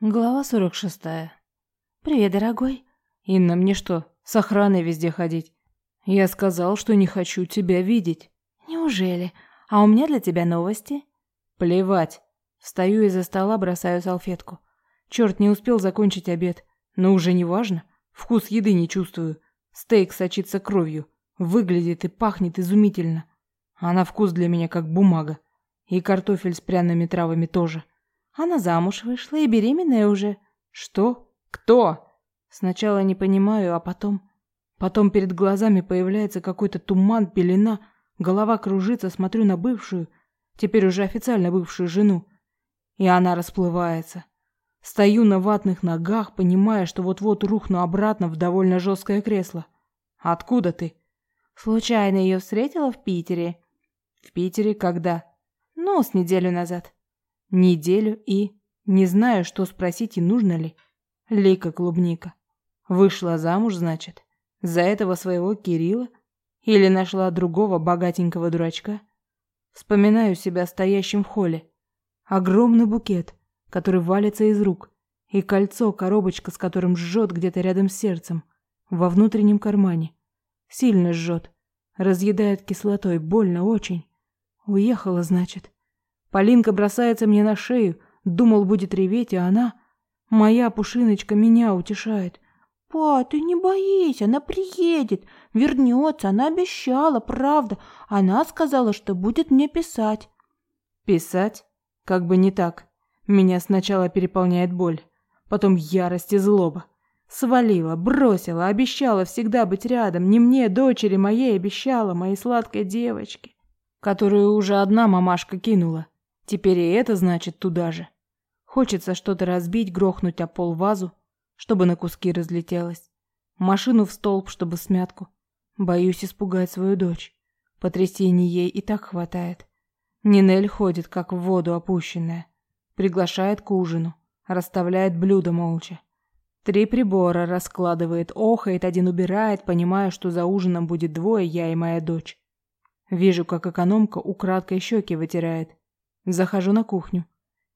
Глава 46. «Привет, дорогой». «Инна, мне что, с охраной везде ходить? Я сказал, что не хочу тебя видеть». «Неужели? А у меня для тебя новости?» «Плевать». Встаю из-за стола, бросаю салфетку. Черт, не успел закончить обед. Но уже не важно. Вкус еды не чувствую. Стейк сочится кровью. Выглядит и пахнет изумительно. А на вкус для меня как бумага. И картофель с пряными травами тоже. Она замуж вышла и беременная уже. Что? Кто? Сначала не понимаю, а потом... Потом перед глазами появляется какой-то туман, пелена, голова кружится, смотрю на бывшую, теперь уже официально бывшую жену. И она расплывается. Стою на ватных ногах, понимая, что вот-вот рухну обратно в довольно жесткое кресло. Откуда ты? Случайно ее встретила в Питере. В Питере когда? Ну, с неделю назад неделю и... Не знаю, что спросить и нужно ли. Лейка клубника. Вышла замуж, значит? За этого своего Кирилла? Или нашла другого богатенького дурачка? Вспоминаю себя стоящим в холле. Огромный букет, который валится из рук, и кольцо, коробочка, с которым жжет где-то рядом с сердцем, во внутреннем кармане. Сильно жжет. Разъедает кислотой, больно очень. Уехала, значит. Полинка бросается мне на шею, думал, будет реветь, а она, моя пушиночка, меня утешает. «Па, ты не боись, она приедет, вернется, она обещала, правда. Она сказала, что будет мне писать». «Писать? Как бы не так. Меня сначала переполняет боль, потом ярость и злоба. Свалила, бросила, обещала всегда быть рядом, не мне, дочери моей обещала, моей сладкой девочке, которую уже одна мамашка кинула. Теперь и это значит туда же. Хочется что-то разбить, грохнуть о пол вазу, чтобы на куски разлетелось. Машину в столб, чтобы смятку. Боюсь испугать свою дочь. Потрясений ей и так хватает. Нинель ходит, как в воду опущенная. Приглашает к ужину. Расставляет блюда молча. Три прибора раскладывает, охает, один убирает, понимая, что за ужином будет двое, я и моя дочь. Вижу, как экономка украдкой щеки вытирает. Захожу на кухню.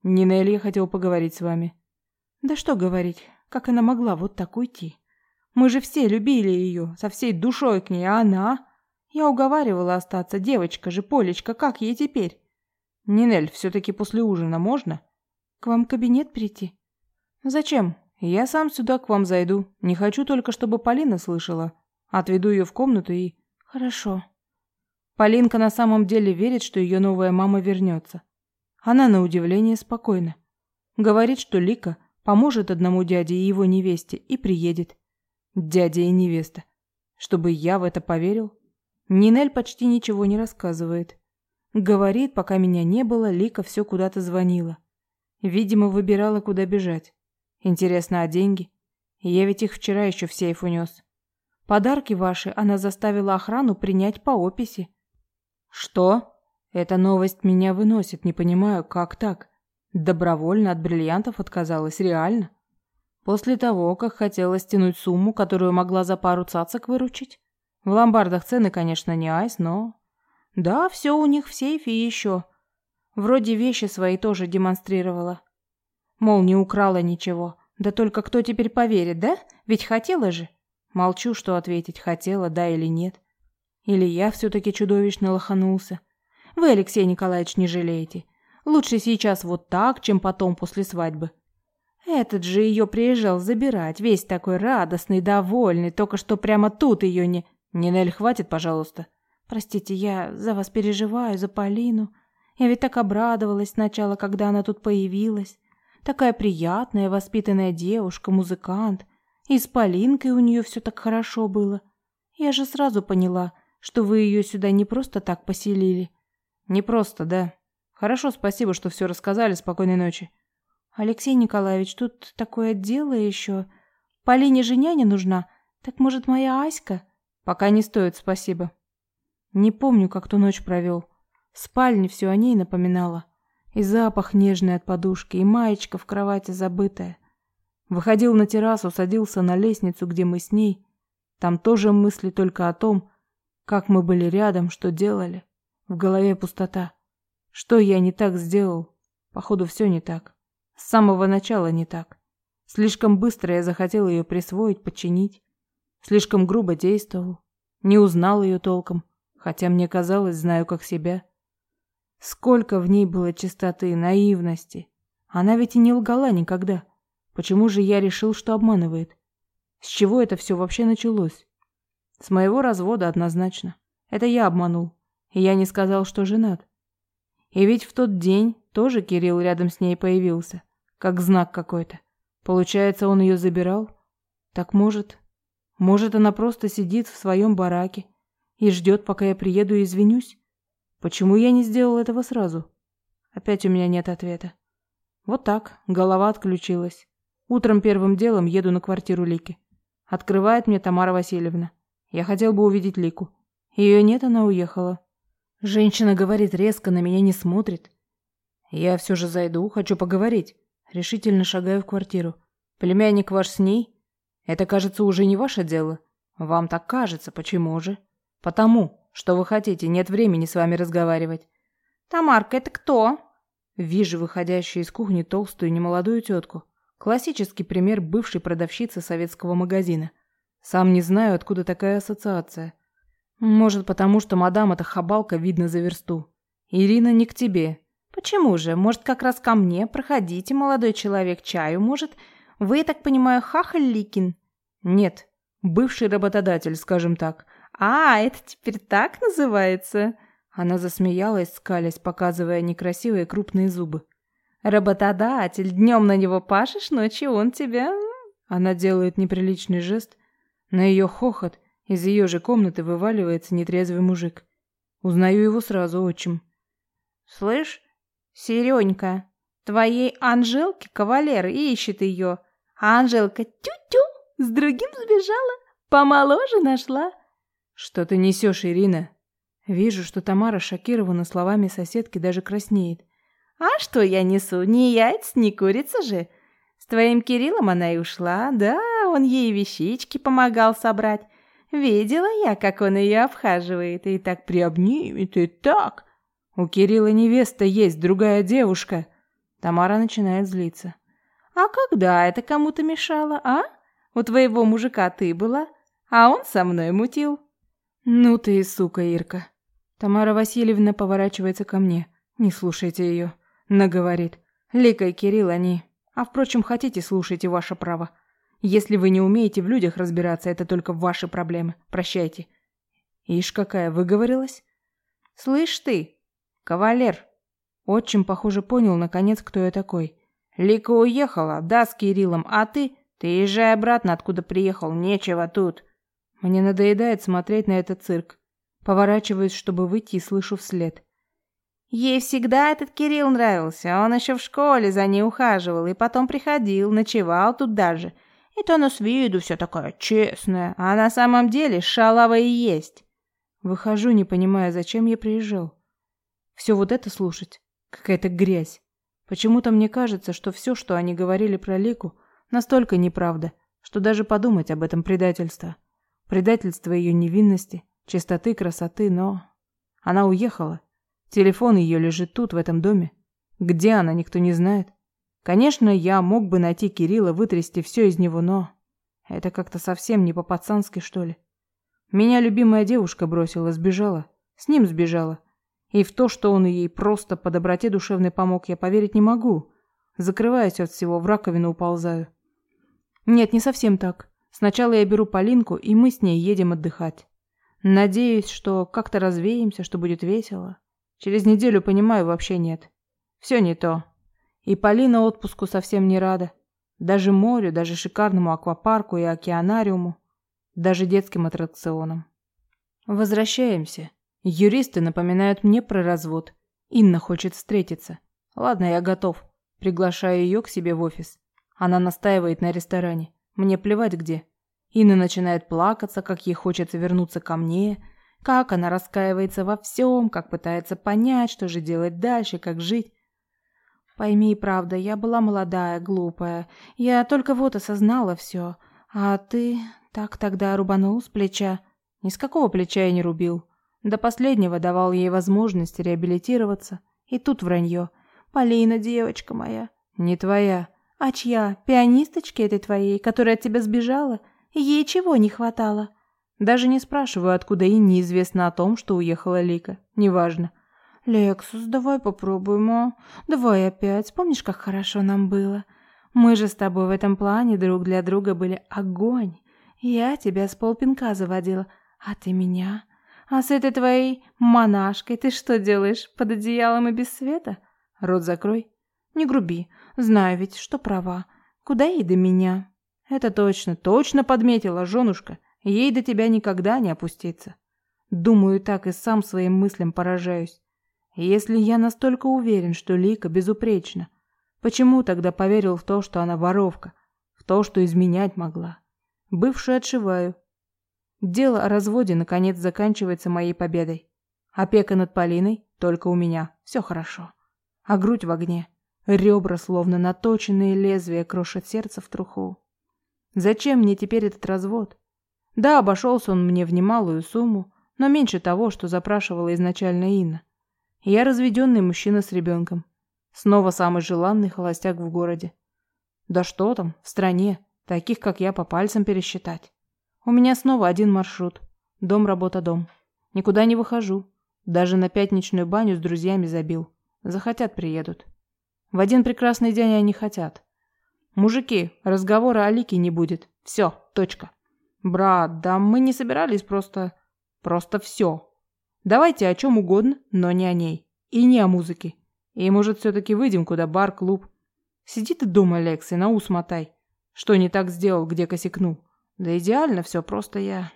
Нинель, я хотел поговорить с вами. Да что говорить, как она могла вот так уйти? Мы же все любили ее, со всей душой к ней, а она... Я уговаривала остаться, девочка же, Полечка, как ей теперь? Нинель, все-таки после ужина можно? К вам в кабинет прийти? Зачем? Я сам сюда к вам зайду. Не хочу только, чтобы Полина слышала. Отведу ее в комнату и... Хорошо. Полинка на самом деле верит, что ее новая мама вернется. Она на удивление спокойна. Говорит, что Лика поможет одному дяде и его невесте и приедет. Дядя и невеста. Чтобы я в это поверил? Нинель почти ничего не рассказывает. Говорит, пока меня не было, Лика все куда-то звонила. Видимо, выбирала, куда бежать. Интересно, а деньги? Я ведь их вчера еще в сейф унес. Подарки ваши она заставила охрану принять по описи. Что? Эта новость меня выносит, не понимаю, как так? Добровольно от бриллиантов отказалась, реально? После того, как хотела стянуть сумму, которую могла за пару цацок выручить? В ломбардах цены, конечно, не айс, но... Да, все у них в сейфе еще. Вроде вещи свои тоже демонстрировала. Мол, не украла ничего. Да только кто теперь поверит, да? Ведь хотела же. Молчу, что ответить, хотела, да или нет. Или я все-таки чудовищно лоханулся. Вы, Алексей Николаевич, не жалеете. Лучше сейчас вот так, чем потом после свадьбы. Этот же ее приезжал забирать, весь такой радостный, довольный, только что прямо тут ее не... Нинель, хватит, пожалуйста. Простите, я за вас переживаю, за Полину. Я ведь так обрадовалась сначала, когда она тут появилась. Такая приятная, воспитанная девушка, музыкант. И с Полинкой у нее все так хорошо было. Я же сразу поняла, что вы ее сюда не просто так поселили, не просто, да. Хорошо, спасибо, что все рассказали. Спокойной ночи. Алексей Николаевич, тут такое дело еще. Полине же няня нужна. Так может, моя Аська? Пока не стоит, спасибо. Не помню, как ту ночь провел. В спальне все о ней напоминало. И запах нежный от подушки, и маечка в кровати забытая. Выходил на террасу, садился на лестницу, где мы с ней. Там тоже мысли только о том, как мы были рядом, что делали. В голове пустота. Что я не так сделал? Походу, все не так. С самого начала не так. Слишком быстро я захотел ее присвоить, подчинить. Слишком грубо действовал. Не узнал ее толком, хотя мне казалось, знаю как себя. Сколько в ней было чистоты, наивности. Она ведь и не лгала никогда. Почему же я решил, что обманывает? С чего это все вообще началось? С моего развода однозначно. Это я обманул. Я не сказал, что женат. И ведь в тот день тоже Кирилл рядом с ней появился. Как знак какой-то. Получается, он ее забирал? Так может... Может, она просто сидит в своем бараке и ждет, пока я приеду и извинюсь? Почему я не сделал этого сразу? Опять у меня нет ответа. Вот так, голова отключилась. Утром первым делом еду на квартиру Лики. Открывает мне Тамара Васильевна. Я хотел бы увидеть Лику. Ее нет, она уехала. Женщина говорит резко, на меня не смотрит. Я все же зайду, хочу поговорить. Решительно шагаю в квартиру. Племянник ваш с ней? Это, кажется, уже не ваше дело. Вам так кажется, почему же? Потому, что вы хотите, нет времени с вами разговаривать. Тамарка, это кто? Вижу выходящую из кухни толстую немолодую тетку. Классический пример бывшей продавщицы советского магазина. Сам не знаю, откуда такая ассоциация. Может, потому что мадам эта хабалка видно за версту. Ирина не к тебе. Почему же? Может, как раз ко мне? Проходите, молодой человек, чаю, может? Вы, я так понимаю, Хахаль Ликин? Нет, бывший работодатель, скажем так. А, это теперь так называется? Она засмеялась, скалясь, показывая некрасивые крупные зубы. Работодатель, днем на него пашешь, ночью он тебя... Она делает неприличный жест. На ее хохот из ее же комнаты вываливается нетрезвый мужик. Узнаю его сразу, отчим. «Слышь, Серенька, твоей Анжелке кавалер ищет ее, а Анжелка тю-тю с другим сбежала, помоложе нашла». «Что ты несешь, Ирина?» Вижу, что Тамара шокирована словами соседки, даже краснеет. «А что я несу? Не яйца, не курица же. С твоим Кириллом она и ушла. Да, он ей вещички помогал собрать. Видела я, как он ее обхаживает, и так приобнимет, и так. У Кирилла невеста есть, другая девушка. Тамара начинает злиться. А когда это кому-то мешало, а? У твоего мужика ты была, а он со мной мутил. Ну ты и сука, Ирка. Тамара Васильевна поворачивается ко мне. Не слушайте ее. Наговорит. Лика и Кирилл они. А впрочем, хотите, слушайте ваше право. Если вы не умеете в людях разбираться, это только ваши проблемы. Прощайте. Ишь какая, выговорилась? Слышь ты, кавалер. Отчим, похоже, понял, наконец, кто я такой. Лика уехала, да, с Кириллом, а ты... Ты езжай обратно, откуда приехал, нечего тут. Мне надоедает смотреть на этот цирк. Поворачиваюсь, чтобы выйти, и слышу вслед. Ей всегда этот Кирилл нравился, он еще в школе за ней ухаживал, и потом приходил, ночевал тут даже. И то она с виду вся такая честная, а на самом деле шалава и есть. Выхожу, не понимая, зачем я приезжал. Все вот это слушать. Какая-то грязь. Почему-то мне кажется, что все, что они говорили про Лику, настолько неправда, что даже подумать об этом предательство. Предательство ее невинности, чистоты, красоты, но... Она уехала. Телефон ее лежит тут, в этом доме. Где она, никто не знает. Конечно, я мог бы найти Кирилла, вытрясти все из него, но... Это как-то совсем не по-пацански, что ли. Меня любимая девушка бросила, сбежала. С ним сбежала. И в то, что он ей просто по доброте душевной помог, я поверить не могу. Закрываясь от всего, в раковину уползаю. Нет, не совсем так. Сначала я беру Полинку, и мы с ней едем отдыхать. Надеюсь, что как-то развеемся, что будет весело. Через неделю, понимаю, вообще нет. Все не то. И Полина отпуску совсем не рада. Даже морю, даже шикарному аквапарку и океанариуму, даже детским аттракционам. Возвращаемся. Юристы напоминают мне про развод. Инна хочет встретиться. Ладно, я готов. Приглашаю ее к себе в офис. Она настаивает на ресторане. Мне плевать где. Инна начинает плакаться, как ей хочется вернуться ко мне, как она раскаивается во всем, как пытается понять, что же делать дальше, как жить. Пойми, правда, я была молодая, глупая. Я только вот осознала все. А ты так тогда рубанул с плеча. Ни с какого плеча я не рубил. До последнего давал ей возможность реабилитироваться. И тут вранье. Полина, девочка моя, Не твоя. А чья? Пианисточки этой твоей, которая от тебя сбежала? Ей чего не хватало? Даже не спрашиваю, откуда и неизвестно о том, что уехала Лика. Неважно. Лексус, давай попробуем, а? Давай опять. Помнишь, как хорошо нам было? Мы же с тобой в этом плане друг для друга были огонь. Я тебя с полпинка заводила, а ты меня. А с этой твоей монашкой ты что делаешь под одеялом и без света? Рот закрой. Не груби. Знаю ведь, что права. Куда ей до меня? Это точно, точно подметила женушка. Ей до тебя никогда не опуститься. Думаю так и сам своим мыслям поражаюсь. Если я настолько уверен, что Лика безупречна, почему тогда поверил в то, что она воровка, в то, что изменять могла? Бывшую отшиваю. Дело о разводе наконец заканчивается моей победой. Опека над Полиной только у меня. Все хорошо. А грудь в огне. Ребра, словно наточенные лезвия, крошат сердце в труху. Зачем мне теперь этот развод? Да, обошелся он мне в немалую сумму, но меньше того, что запрашивала изначально Инна. Я разведенный мужчина с ребенком. Снова самый желанный холостяк в городе. Да что там, в стране, таких как я по пальцам пересчитать. У меня снова один маршрут. Дом, работа, дом. Никуда не выхожу. Даже на пятничную баню с друзьями забил. Захотят, приедут. В один прекрасный день они хотят. Мужики, разговора о Лике не будет. Все, точка. Брат, да мы не собирались просто... Просто все. Давайте о чем угодно, но не о ней. И не о музыке. И, может, все-таки выйдем куда, бар, клуб. Сиди ты дома, Лекс, и на ус мотай. Что не так сделал, где косякнул. Да идеально все, просто я...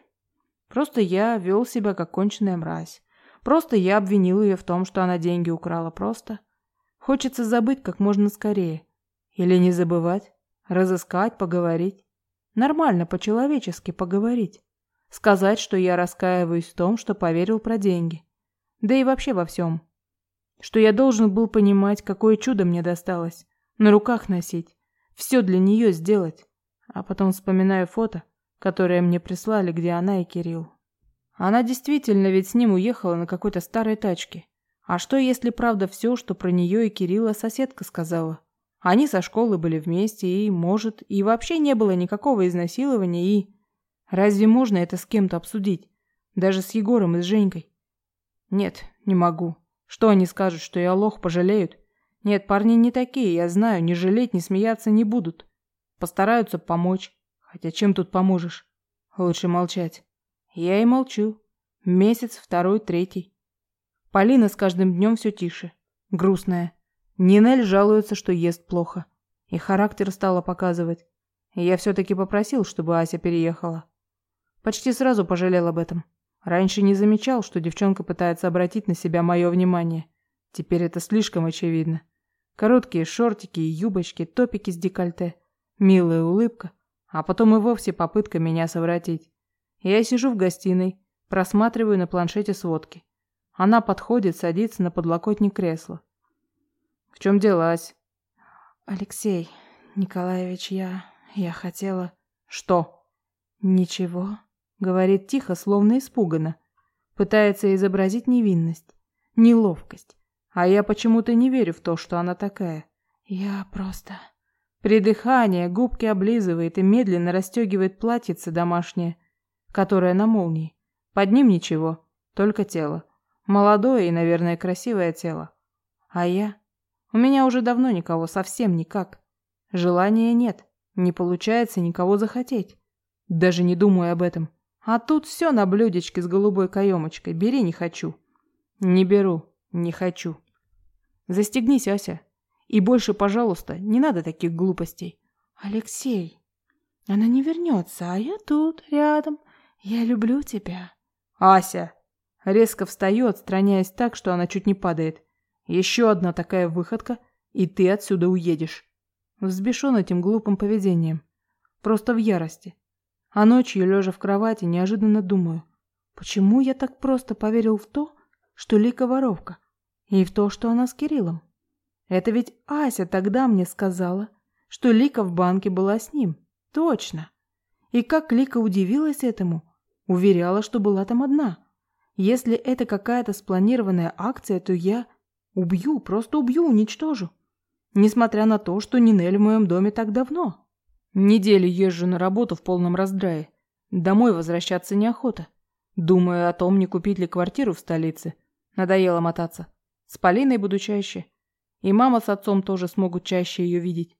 Просто я вел себя как конченая мразь. Просто я обвинил ее в том, что она деньги украла. Просто... Хочется забыть как можно скорее. Или не забывать. Разыскать, поговорить. Нормально, по-человечески поговорить. Сказать, что я раскаиваюсь в том, что поверил про деньги. Да и вообще во всем. Что я должен был понимать, какое чудо мне досталось. На руках носить. Все для нее сделать. А потом вспоминаю фото, которое мне прислали, где она и Кирилл. Она действительно ведь с ним уехала на какой-то старой тачке. А что, если правда все, что про нее и Кирилла соседка сказала? Они со школы были вместе, и, может, и вообще не было никакого изнасилования, и... Разве можно это с кем-то обсудить? Даже с Егором и с Женькой? Нет, не могу. Что они скажут, что я лох, пожалеют? Нет, парни не такие, я знаю, не жалеть, не смеяться не будут. Постараются помочь. Хотя чем тут поможешь? Лучше молчать. Я и молчу. Месяц, второй, третий. Полина с каждым днем все тише. Грустная. Нинель жалуется, что ест плохо. И характер стала показывать. Я все-таки попросил, чтобы Ася переехала. Почти сразу пожалел об этом. Раньше не замечал, что девчонка пытается обратить на себя мое внимание. Теперь это слишком очевидно. Короткие шортики и юбочки, топики с декольте, милая улыбка, а потом и вовсе попытка меня совратить. Я сижу в гостиной, просматриваю на планшете сводки. Она подходит, садится на подлокотник кресла. «В чем дело, Ась?» «Алексей Николаевич, я... я хотела...» «Что?» «Ничего». Говорит тихо, словно испуганно. Пытается изобразить невинность, неловкость. А я почему-то не верю в то, что она такая. Я просто... Придыхание, губки облизывает и медленно расстегивает платьице домашнее, которое на молнии. Под ним ничего, только тело. Молодое и, наверное, красивое тело. А я? У меня уже давно никого, совсем никак. Желания нет, не получается никого захотеть. Даже не думаю об этом. А тут все на блюдечке с голубой каемочкой. Бери, не хочу. Не беру, не хочу. Застегнись, Ася. И больше, пожалуйста, не надо таких глупостей. Алексей, она не вернется, а я тут, рядом. Я люблю тебя. Ася! Резко встаю, отстраняясь так, что она чуть не падает. Еще одна такая выходка, и ты отсюда уедешь. Взбешен этим глупым поведением. Просто в ярости. А ночью, лежа в кровати, неожиданно думаю, почему я так просто поверил в то, что Лика воровка, и в то, что она с Кириллом. Это ведь Ася тогда мне сказала, что Лика в банке была с ним. Точно. И как Лика удивилась этому, уверяла, что была там одна. Если это какая-то спланированная акция, то я убью, просто убью, уничтожу. Несмотря на то, что Нинель в моем доме так давно. Неделю езжу на работу в полном раздрае. Домой возвращаться неохота. Думаю о том, не купить ли квартиру в столице. Надоело мотаться. С Полиной буду чаще. И мама с отцом тоже смогут чаще ее видеть.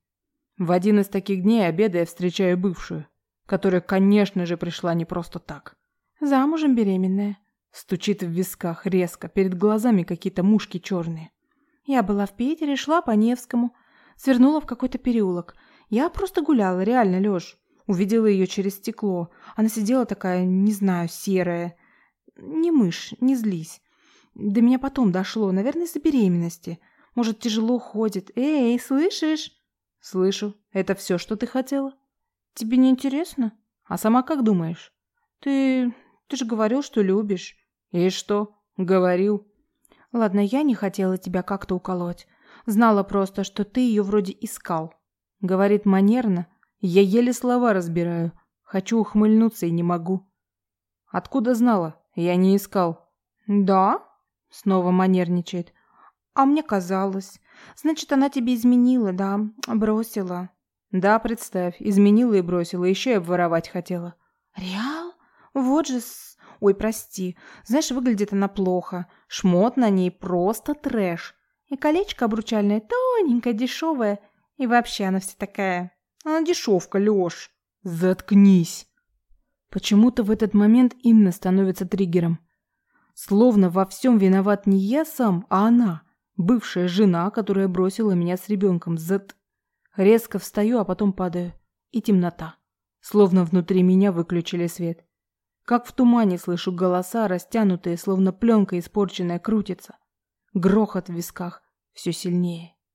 В один из таких дней обеда я встречаю бывшую, которая, конечно же, пришла не просто так. Замужем беременная. Стучит в висках резко, перед глазами какие-то мушки черные. Я была в Питере, шла по Невскому, свернула в какой-то переулок. Я просто гуляла, реально, Лёш. Увидела ее через стекло. Она сидела такая, не знаю, серая. Не мышь, не злись. До меня потом дошло, наверное, из-за беременности. Может, тяжело ходит. Эй, слышишь? Слышу. Это все, что ты хотела? Тебе не интересно? А сама как думаешь? Ты... ты же говорил, что любишь. И что? Говорил. Ладно, я не хотела тебя как-то уколоть. Знала просто, что ты ее вроде искал. Говорит манерно. Я еле слова разбираю. Хочу ухмыльнуться и не могу. Откуда знала? Я не искал. Да? Снова манерничает. А мне казалось. Значит, она тебе изменила, да? Бросила. Да, представь, изменила и бросила, еще и обворовать хотела. Реал? Вот же с... Ой, прости. Знаешь, выглядит она плохо. Шмот на ней просто трэш. И колечко обручальное тоненькое, дешевое. И вообще она вся такая... Она дешевка, Лёш. Заткнись. Почему-то в этот момент Инна становится триггером. Словно во всем виноват не я сам, а она. Бывшая жена, которая бросила меня с ребенком. Зат... Резко встаю, а потом падаю. И темнота. Словно внутри меня выключили свет. Как в тумане слышу голоса, растянутые, словно пленка испорченная, крутится. Грохот в висках все сильнее.